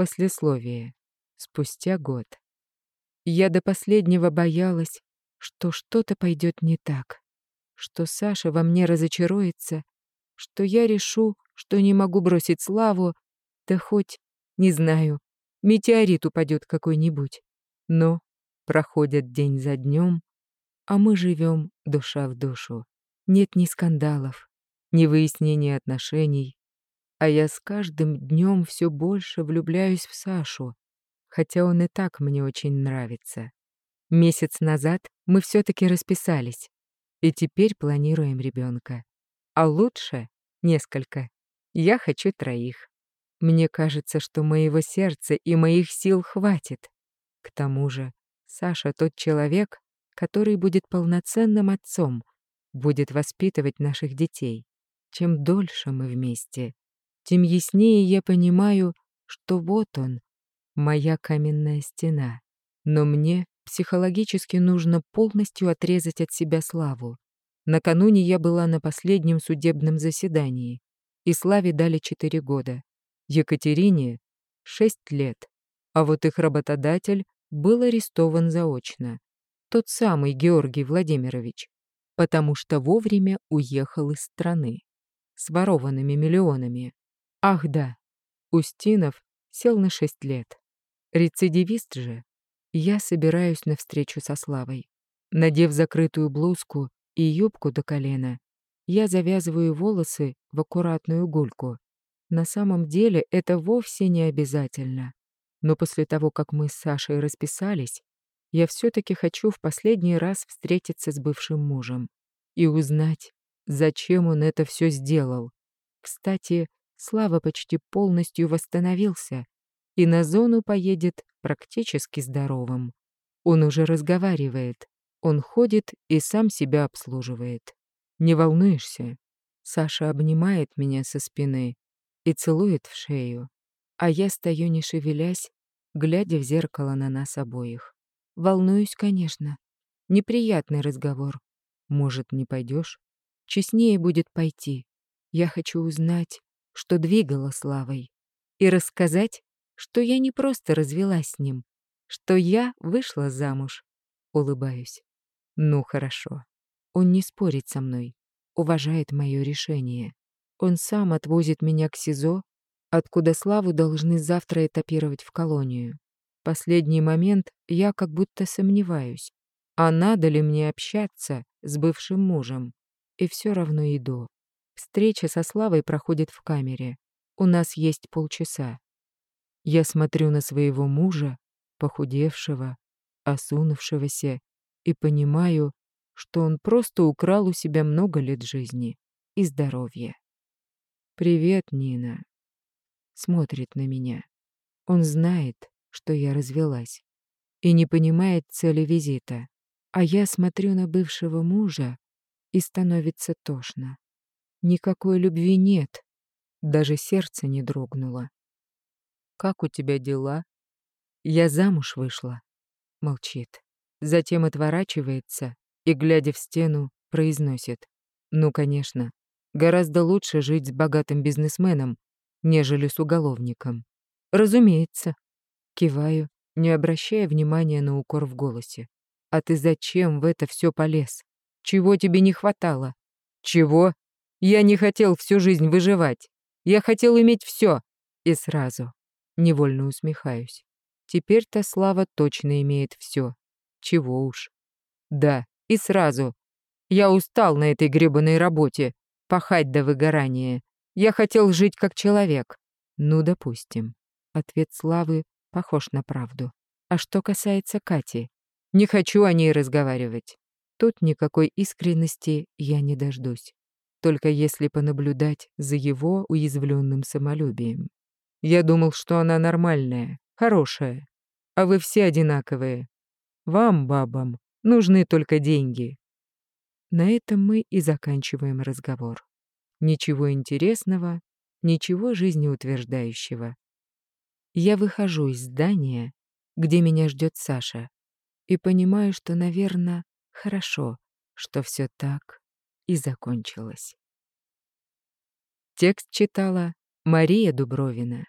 Послесловие. Спустя год. Я до последнего боялась, что что-то пойдет не так, что Саша во мне разочаруется, что я решу, что не могу бросить славу, да хоть, не знаю, метеорит упадет какой-нибудь. Но проходят день за днем, а мы живем душа в душу. Нет ни скандалов, ни выяснения отношений, а я с каждым днем все больше влюбляюсь в Сашу, хотя он и так мне очень нравится. Месяц назад мы все-таки расписались, и теперь планируем ребенка. А лучше несколько. Я хочу троих. Мне кажется, что моего сердца и моих сил хватит. К тому же Саша тот человек, который будет полноценным отцом, будет воспитывать наших детей. Чем дольше мы вместе, тем яснее я понимаю, что вот он, моя каменная стена. Но мне психологически нужно полностью отрезать от себя Славу. Накануне я была на последнем судебном заседании, и Славе дали 4 года. Екатерине — 6 лет. А вот их работодатель был арестован заочно. Тот самый Георгий Владимирович, потому что вовремя уехал из страны с ворованными миллионами. Ах да, Устинов сел на шесть лет. Рецидивист же. Я собираюсь на встречу со Славой. Надев закрытую блузку и юбку до колена, я завязываю волосы в аккуратную гульку. На самом деле это вовсе не обязательно. Но после того, как мы с Сашей расписались, я все-таки хочу в последний раз встретиться с бывшим мужем и узнать, зачем он это все сделал. Кстати, Слава почти полностью восстановился и на зону поедет практически здоровым. Он уже разговаривает, он ходит и сам себя обслуживает. Не волнуешься? Саша обнимает меня со спины и целует в шею, а я стою не шевелясь, глядя в зеркало на нас обоих. Волнуюсь, конечно. Неприятный разговор. Может, не пойдешь? Честнее будет пойти. Я хочу узнать, что двигало Славой, и рассказать, что я не просто развелась с ним, что я вышла замуж. Улыбаюсь. Ну, хорошо. Он не спорит со мной, уважает мое решение. Он сам отвозит меня к СИЗО, откуда Славу должны завтра этапировать в колонию. Последний момент я как будто сомневаюсь, а надо ли мне общаться с бывшим мужем, и все равно иду. Встреча со Славой проходит в камере. У нас есть полчаса. Я смотрю на своего мужа, похудевшего, осунувшегося, и понимаю, что он просто украл у себя много лет жизни и здоровья. «Привет, Нина». Смотрит на меня. Он знает, что я развелась, и не понимает цели визита. А я смотрю на бывшего мужа, и становится тошно. Никакой любви нет. Даже сердце не дрогнуло. «Как у тебя дела?» «Я замуж вышла», — молчит. Затем отворачивается и, глядя в стену, произносит. «Ну, конечно, гораздо лучше жить с богатым бизнесменом, нежели с уголовником». «Разумеется». Киваю, не обращая внимания на укор в голосе. «А ты зачем в это все полез? Чего тебе не хватало?» «Чего?» Я не хотел всю жизнь выживать. Я хотел иметь все. И сразу. Невольно усмехаюсь. Теперь-то Слава точно имеет все. Чего уж. Да, и сразу. Я устал на этой гребаной работе. Пахать до выгорания. Я хотел жить как человек. Ну, допустим. Ответ Славы похож на правду. А что касается Кати, не хочу о ней разговаривать. Тут никакой искренности я не дождусь только если понаблюдать за его уязвленным самолюбием. Я думал, что она нормальная, хорошая, а вы все одинаковые. Вам, бабам, нужны только деньги. На этом мы и заканчиваем разговор. Ничего интересного, ничего жизнеутверждающего. Я выхожу из здания, где меня ждет Саша, и понимаю, что, наверное, хорошо, что все так и закончилась. Текст читала Мария Дубровина.